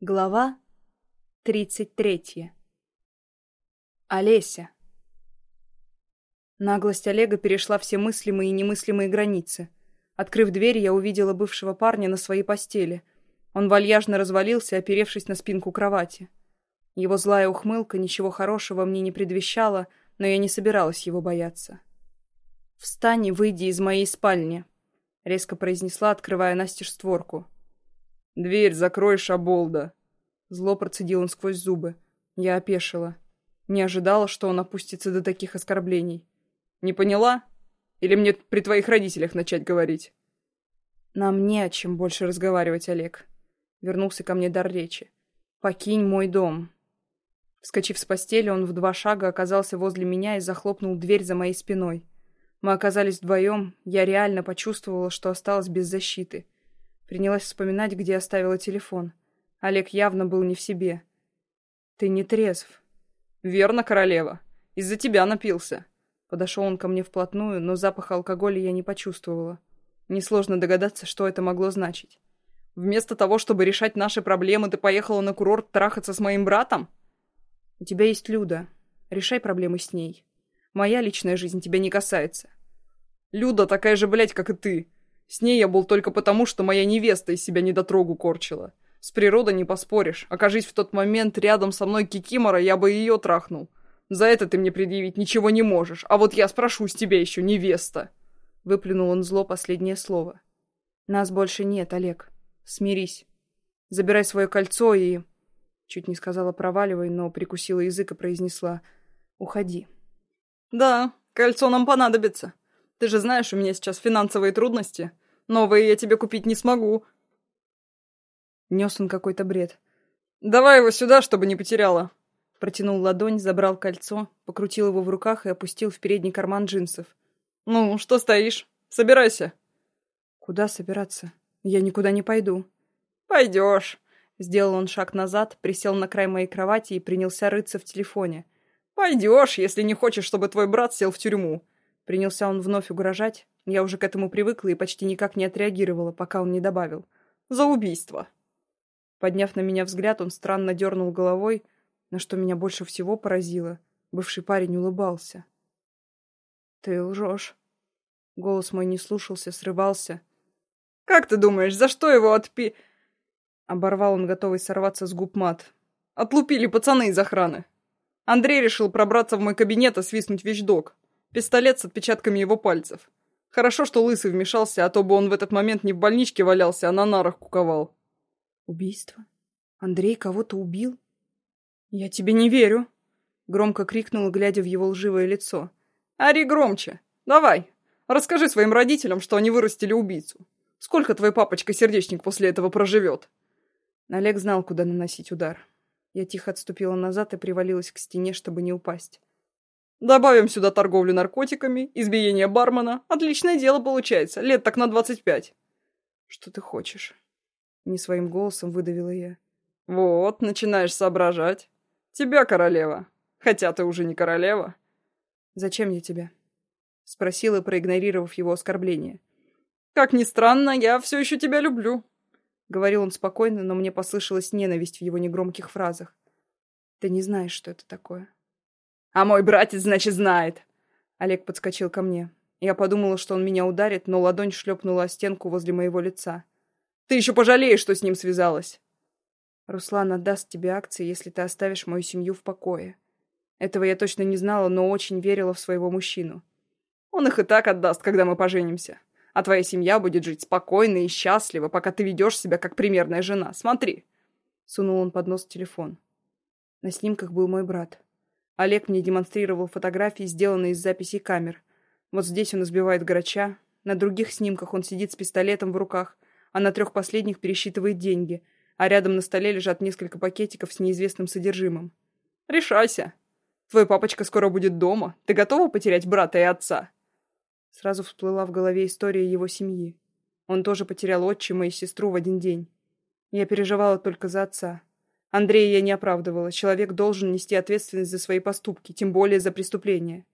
Глава тридцать третья. Олеся. Наглость Олега перешла все мыслимые и немыслимые границы. Открыв дверь, я увидела бывшего парня на своей постели. Он вальяжно развалился, оперевшись на спинку кровати. Его злая ухмылка ничего хорошего мне не предвещала, но я не собиралась его бояться. «Встань и выйди из моей спальни», — резко произнесла, открывая настежь створку. «Дверь закрой, шаболда!» Зло процедил он сквозь зубы. Я опешила. Не ожидала, что он опустится до таких оскорблений. «Не поняла? Или мне при твоих родителях начать говорить?» «Нам не о чем больше разговаривать, Олег». Вернулся ко мне дар речи. «Покинь мой дом». Вскочив с постели, он в два шага оказался возле меня и захлопнул дверь за моей спиной. Мы оказались вдвоем, я реально почувствовала, что осталась без защиты. Принялась вспоминать, где оставила телефон. Олег явно был не в себе. «Ты не трезв». «Верно, королева. Из-за тебя напился». Подошел он ко мне вплотную, но запах алкоголя я не почувствовала. Несложно догадаться, что это могло значить. «Вместо того, чтобы решать наши проблемы, ты поехала на курорт трахаться с моим братом?» «У тебя есть Люда. Решай проблемы с ней. Моя личная жизнь тебя не касается». «Люда такая же, блядь, как и ты. С ней я был только потому, что моя невеста из себя недотрогу корчила. С природой не поспоришь. Окажись в тот момент рядом со мной Кикимора, я бы ее трахнул. За это ты мне предъявить ничего не можешь. А вот я спрошу с тебя еще, невеста. Выплюнул он зло последнее слово. Нас больше нет, Олег. Смирись. Забирай свое кольцо и... Чуть не сказала проваливай, но прикусила язык и произнесла «Уходи». «Да, кольцо нам понадобится. Ты же знаешь, у меня сейчас финансовые трудности. Новые я тебе купить не смогу». Нес он какой-то бред. «Давай его сюда, чтобы не потеряла». Протянул ладонь, забрал кольцо, покрутил его в руках и опустил в передний карман джинсов. «Ну, что стоишь? Собирайся». «Куда собираться? Я никуда не пойду». «Пойдешь». Сделал он шаг назад, присел на край моей кровати и принялся рыться в телефоне. «Пойдешь, если не хочешь, чтобы твой брат сел в тюрьму. Принялся он вновь угрожать. Я уже к этому привыкла и почти никак не отреагировала, пока он не добавил. «За убийство!» Подняв на меня взгляд, он странно дернул головой, на что меня больше всего поразило. Бывший парень улыбался. «Ты лжешь». Голос мой не слушался, срывался. «Как ты думаешь, за что его отпи...» Оборвал он, готовый сорваться с губ мат. «Отлупили пацаны из охраны. Андрей решил пробраться в мой кабинет и свистнуть вещдок. Пистолет с отпечатками его пальцев. Хорошо, что Лысый вмешался, а то бы он в этот момент не в больничке валялся, а на нарах куковал. Убийство? Андрей кого-то убил? Я тебе не верю. Громко крикнула, глядя в его лживое лицо. Ари громче. Давай. Расскажи своим родителям, что они вырастили убийцу. Сколько твой папочка-сердечник после этого проживет? Олег знал, куда наносить удар. Я тихо отступила назад и привалилась к стене, чтобы не упасть. Добавим сюда торговлю наркотиками, избиение бармена. Отличное дело получается, лет так на двадцать пять. Что ты хочешь? Не своим голосом выдавила я. Вот, начинаешь соображать. Тебя, королева. Хотя ты уже не королева. Зачем я тебя? Спросила, проигнорировав его оскорбление. Как ни странно, я все еще тебя люблю. Говорил он спокойно, но мне послышалась ненависть в его негромких фразах. Ты не знаешь, что это такое. «А мой братец, значит, знает!» Олег подскочил ко мне. Я подумала, что он меня ударит, но ладонь шлепнула о стенку возле моего лица. «Ты еще пожалеешь, что с ним связалась!» «Руслан отдаст тебе акции, если ты оставишь мою семью в покое». Этого я точно не знала, но очень верила в своего мужчину. «Он их и так отдаст, когда мы поженимся. А твоя семья будет жить спокойно и счастливо, пока ты ведешь себя как примерная жена. Смотри!» Сунул он под нос телефон. На снимках был мой брат. Олег мне демонстрировал фотографии, сделанные из записей камер. Вот здесь он избивает грача, на других снимках он сидит с пистолетом в руках, а на трех последних пересчитывает деньги, а рядом на столе лежат несколько пакетиков с неизвестным содержимым. «Решайся! Твой папочка скоро будет дома. Ты готова потерять брата и отца?» Сразу всплыла в голове история его семьи. Он тоже потерял отчима и сестру в один день. Я переживала только за отца. Андрея я не оправдывала. Человек должен нести ответственность за свои поступки, тем более за преступление.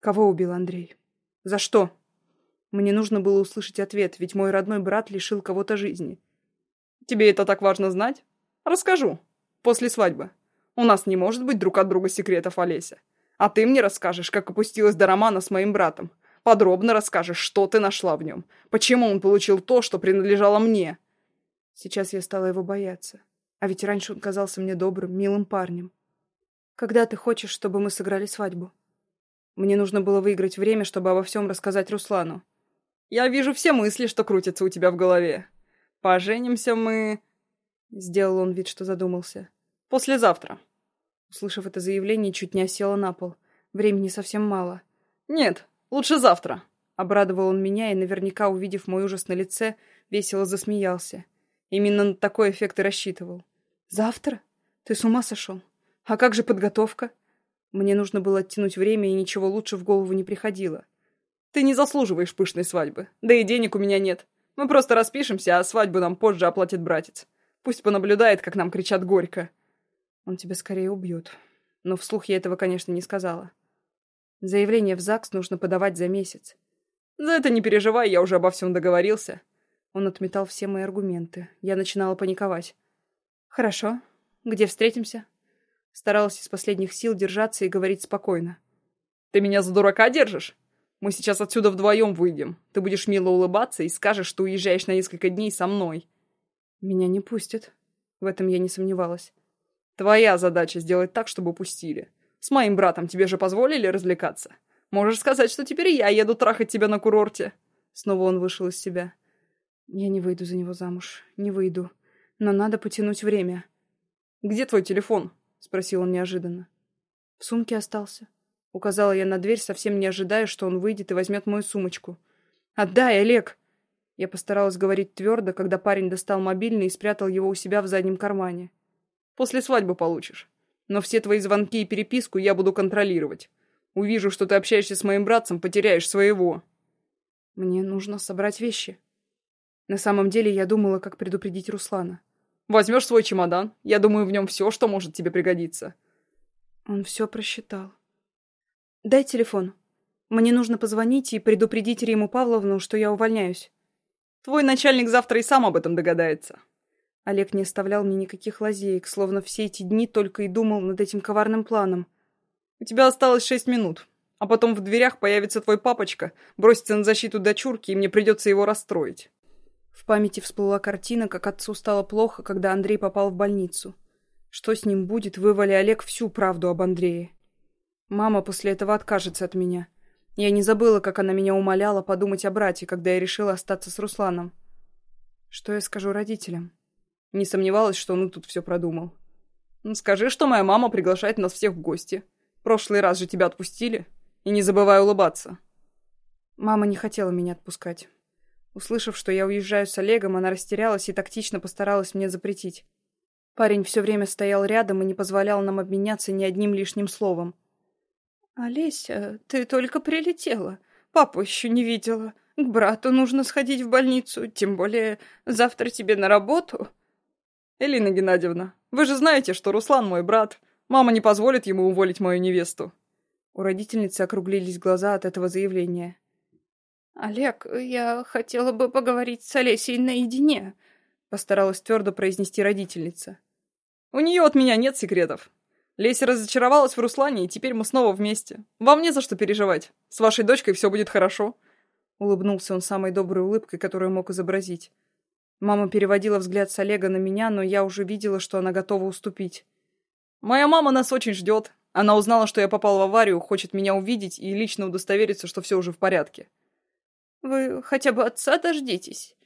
Кого убил Андрей? За что? Мне нужно было услышать ответ, ведь мой родной брат лишил кого-то жизни. Тебе это так важно знать? Расскажу. После свадьбы. У нас не может быть друг от друга секретов, Олеся. А ты мне расскажешь, как опустилась до романа с моим братом. Подробно расскажешь, что ты нашла в нем. Почему он получил то, что принадлежало мне. Сейчас я стала его бояться. А ведь раньше он казался мне добрым, милым парнем. Когда ты хочешь, чтобы мы сыграли свадьбу? Мне нужно было выиграть время, чтобы обо всем рассказать Руслану. Я вижу все мысли, что крутятся у тебя в голове. Поженимся мы... Сделал он вид, что задумался. Послезавтра. Услышав это заявление, чуть не осела на пол. Времени совсем мало. Нет, лучше завтра. Обрадовал он меня и, наверняка увидев мой ужас на лице, весело засмеялся. Именно на такой эффект и рассчитывал. «Завтра? Ты с ума сошел? А как же подготовка?» Мне нужно было оттянуть время, и ничего лучше в голову не приходило. «Ты не заслуживаешь пышной свадьбы. Да и денег у меня нет. Мы просто распишемся, а свадьбу нам позже оплатит братец. Пусть понаблюдает, как нам кричат горько». Он тебя скорее убьет. Но вслух я этого, конечно, не сказала. Заявление в ЗАГС нужно подавать за месяц. За это не переживай, я уже обо всем договорился. Он отметал все мои аргументы. Я начинала паниковать. Хорошо. Где встретимся? Старалась из последних сил держаться и говорить спокойно. Ты меня за дурака держишь? Мы сейчас отсюда вдвоем выйдем. Ты будешь мило улыбаться и скажешь, что уезжаешь на несколько дней со мной. Меня не пустят. В этом я не сомневалась. Твоя задача сделать так, чтобы пустили. С моим братом тебе же позволили развлекаться. Можешь сказать, что теперь я еду трахать тебя на курорте. Снова он вышел из себя. Я не выйду за него замуж. Не выйду. Но надо потянуть время. Где твой телефон? Спросил он неожиданно. В сумке остался. Указала я на дверь, совсем не ожидая, что он выйдет и возьмет мою сумочку. «Отдай, Олег!» Я постаралась говорить твердо, когда парень достал мобильный и спрятал его у себя в заднем кармане. После свадьбы получишь. Но все твои звонки и переписку я буду контролировать. Увижу, что ты общаешься с моим братцем, потеряешь своего. Мне нужно собрать вещи. На самом деле я думала, как предупредить Руслана. Возьмешь свой чемодан. Я думаю, в нем все, что может тебе пригодиться. Он все просчитал. Дай телефон. Мне нужно позвонить и предупредить Риму Павловну, что я увольняюсь. Твой начальник завтра и сам об этом догадается. Олег не оставлял мне никаких лазеек, словно все эти дни только и думал над этим коварным планом. «У тебя осталось шесть минут, а потом в дверях появится твой папочка, бросится на защиту дочурки, и мне придется его расстроить». В памяти всплыла картина, как отцу стало плохо, когда Андрей попал в больницу. Что с ним будет, вывали Олег всю правду об Андрее. Мама после этого откажется от меня. Я не забыла, как она меня умоляла подумать о брате, когда я решила остаться с Русланом. Что я скажу родителям? Не сомневалась, что он тут все продумал. Ну, скажи, что моя мама приглашает нас всех в гости. Прошлый раз же тебя отпустили. И не забывай улыбаться. Мама не хотела меня отпускать. Услышав, что я уезжаю с Олегом, она растерялась и тактично постаралась мне запретить. Парень все время стоял рядом и не позволял нам обменяться ни одним лишним словом. «Олеся, ты только прилетела. Папу еще не видела. К брату нужно сходить в больницу, тем более завтра тебе на работу». «Элина Геннадьевна, вы же знаете, что Руслан мой брат. Мама не позволит ему уволить мою невесту». У родительницы округлились глаза от этого заявления. «Олег, я хотела бы поговорить с Олесей наедине», — постаралась твердо произнести родительница. «У нее от меня нет секретов. Леся разочаровалась в Руслане, и теперь мы снова вместе. Вам не за что переживать. С вашей дочкой все будет хорошо». Улыбнулся он самой доброй улыбкой, которую мог изобразить. Мама переводила взгляд с Олега на меня, но я уже видела, что она готова уступить. «Моя мама нас очень ждет. Она узнала, что я попал в аварию, хочет меня увидеть и лично удостовериться, что все уже в порядке». «Вы хотя бы отца дождитесь?»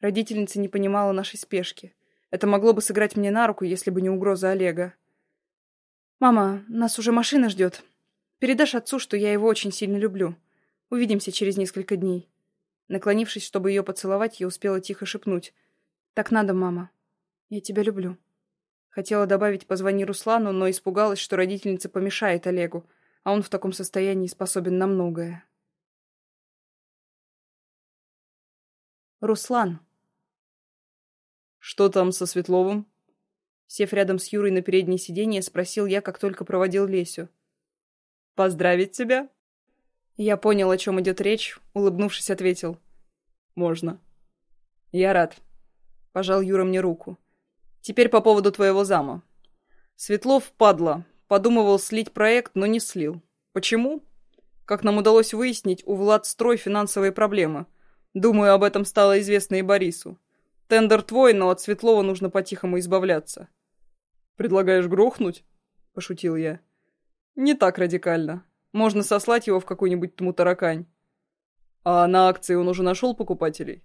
Родительница не понимала нашей спешки. Это могло бы сыграть мне на руку, если бы не угроза Олега. «Мама, нас уже машина ждет. Передашь отцу, что я его очень сильно люблю. Увидимся через несколько дней». Наклонившись, чтобы ее поцеловать, я успела тихо шепнуть. «Так надо, мама. Я тебя люблю». Хотела добавить «позвони Руслану», но испугалась, что родительница помешает Олегу, а он в таком состоянии способен на многое. Руслан. «Что там со Светловым?» Сев рядом с Юрой на переднее сиденье, спросил я, как только проводил Лесю. «Поздравить тебя?» Я понял, о чем идет речь, улыбнувшись, ответил. «Можно». «Я рад». Пожал Юра мне руку. Теперь по поводу твоего зама. Светлов, падла, подумывал слить проект, но не слил. Почему? Как нам удалось выяснить, у Влад строй финансовые проблемы. Думаю, об этом стало известно и Борису. Тендер твой, но от Светлова нужно по-тихому избавляться. «Предлагаешь грохнуть?» — пошутил я. «Не так радикально. Можно сослать его в какую-нибудь тму таракань. А на акции он уже нашел покупателей?»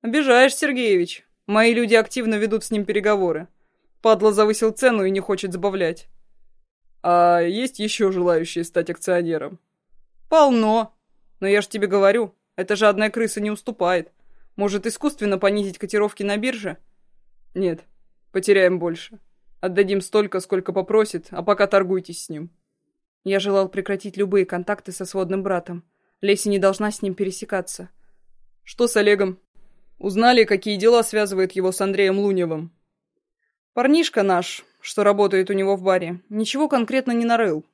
«Обижаешь, Сергеевич. Мои люди активно ведут с ним переговоры. Падла завысил цену и не хочет забавлять. А есть еще желающие стать акционером? Полно. Но я ж тебе говорю, эта жадная крыса не уступает. Может, искусственно понизить котировки на бирже? Нет, потеряем больше. Отдадим столько, сколько попросит, а пока торгуйтесь с ним. Я желал прекратить любые контакты со сводным братом. Леся не должна с ним пересекаться. Что с Олегом? Узнали, какие дела связывают его с Андреем Луневым. Парнишка наш, что работает у него в баре, ничего конкретно не нарыл.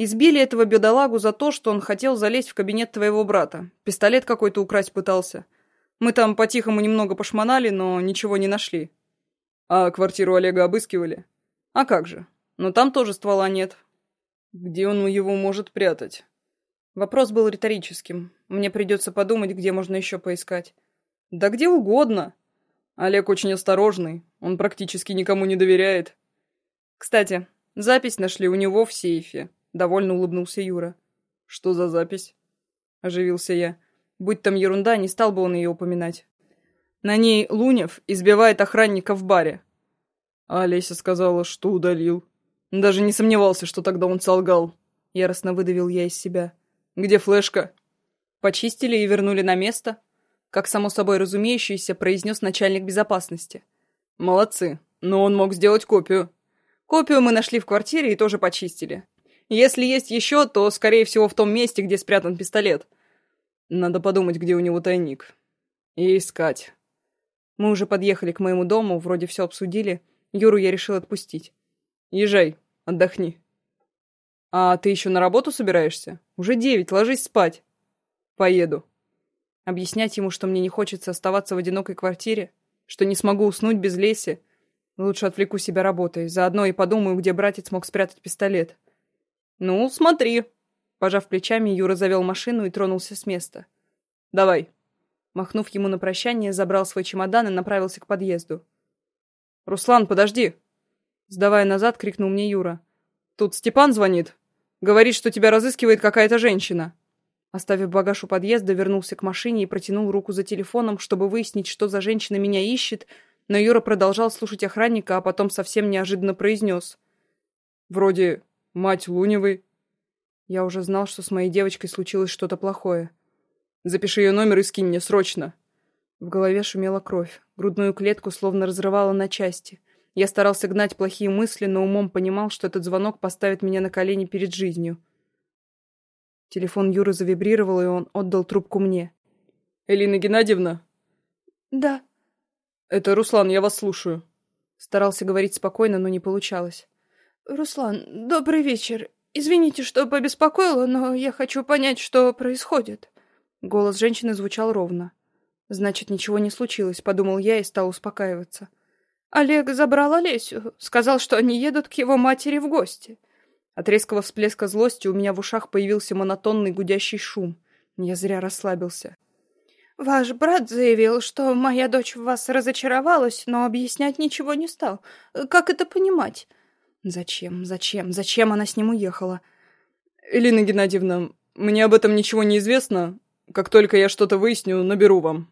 Избили этого бедолагу за то, что он хотел залезть в кабинет твоего брата. Пистолет какой-то украсть пытался. Мы там по-тихому немного пошмонали, но ничего не нашли. А квартиру Олега обыскивали? А как же? Но там тоже ствола нет. Где он его может прятать? Вопрос был риторическим. Мне придется подумать, где можно еще поискать. Да где угодно. Олег очень осторожный, он практически никому не доверяет. Кстати, запись нашли у него в сейфе. Довольно улыбнулся Юра. Что за запись? Оживился я. Будь там ерунда, не стал бы он ее упоминать. На ней Лунев избивает охранника в баре. А Олеся сказала, что удалил. Даже не сомневался, что тогда он солгал. Яростно выдавил я из себя. Где флешка? Почистили и вернули на место как само собой разумеющееся произнес начальник безопасности. «Молодцы, но он мог сделать копию. Копию мы нашли в квартире и тоже почистили. Если есть еще, то, скорее всего, в том месте, где спрятан пистолет. Надо подумать, где у него тайник. И искать». Мы уже подъехали к моему дому, вроде все обсудили. Юру я решил отпустить. «Езжай, отдохни». «А ты еще на работу собираешься? Уже девять, ложись спать». «Поеду», Объяснять ему, что мне не хочется оставаться в одинокой квартире, что не смогу уснуть без Леси. Лучше отвлеку себя работой, заодно и подумаю, где братец мог спрятать пистолет. «Ну, смотри!» Пожав плечами, Юра завел машину и тронулся с места. «Давай!» Махнув ему на прощание, забрал свой чемодан и направился к подъезду. «Руслан, подожди!» Сдавая назад, крикнул мне Юра. «Тут Степан звонит. Говорит, что тебя разыскивает какая-то женщина». Оставив багаж у подъезда, вернулся к машине и протянул руку за телефоном, чтобы выяснить, что за женщина меня ищет, но Юра продолжал слушать охранника, а потом совсем неожиданно произнес. «Вроде мать Луневой». Я уже знал, что с моей девочкой случилось что-то плохое. «Запиши ее номер и скинь мне срочно». В голове шумела кровь, грудную клетку словно разрывала на части. Я старался гнать плохие мысли, но умом понимал, что этот звонок поставит меня на колени перед жизнью. Телефон Юры завибрировал, и он отдал трубку мне. «Элина Геннадьевна?» «Да». «Это Руслан, я вас слушаю». Старался говорить спокойно, но не получалось. «Руслан, добрый вечер. Извините, что побеспокоила, но я хочу понять, что происходит». Голос женщины звучал ровно. «Значит, ничего не случилось», — подумал я и стал успокаиваться. «Олег забрал Олесю. Сказал, что они едут к его матери в гости. От резкого всплеска злости у меня в ушах появился монотонный гудящий шум. Я зря расслабился. «Ваш брат заявил, что моя дочь в вас разочаровалась, но объяснять ничего не стал. Как это понимать?» «Зачем? Зачем? Зачем она с ним уехала?» «Элина Геннадьевна, мне об этом ничего не известно. Как только я что-то выясню, наберу вам».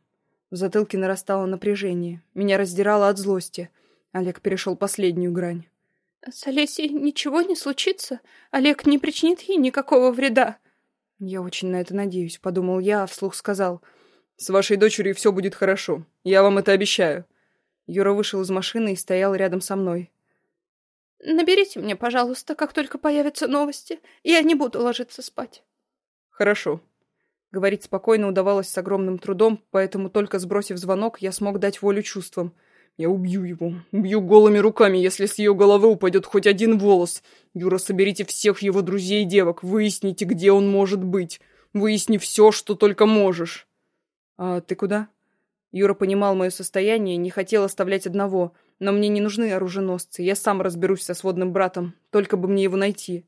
В затылке нарастало напряжение. Меня раздирало от злости. Олег перешел последнюю грань. С Олесей ничего не случится? Олег не причинит ей никакого вреда?» «Я очень на это надеюсь», — подумал я, а вслух сказал. «С вашей дочерью все будет хорошо. Я вам это обещаю». Юра вышел из машины и стоял рядом со мной. «Наберите мне, пожалуйста, как только появятся новости. Я не буду ложиться спать». «Хорошо». Говорить спокойно удавалось с огромным трудом, поэтому только сбросив звонок, я смог дать волю чувствам — я убью его. Убью голыми руками, если с ее головы упадет хоть один волос. Юра, соберите всех его друзей и девок. Выясните, где он может быть. Выясни все, что только можешь. А ты куда? Юра понимал мое состояние и не хотел оставлять одного. Но мне не нужны оруженосцы. Я сам разберусь со сводным братом. Только бы мне его найти.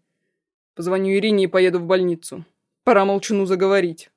Позвоню Ирине и поеду в больницу. Пора молчуну заговорить.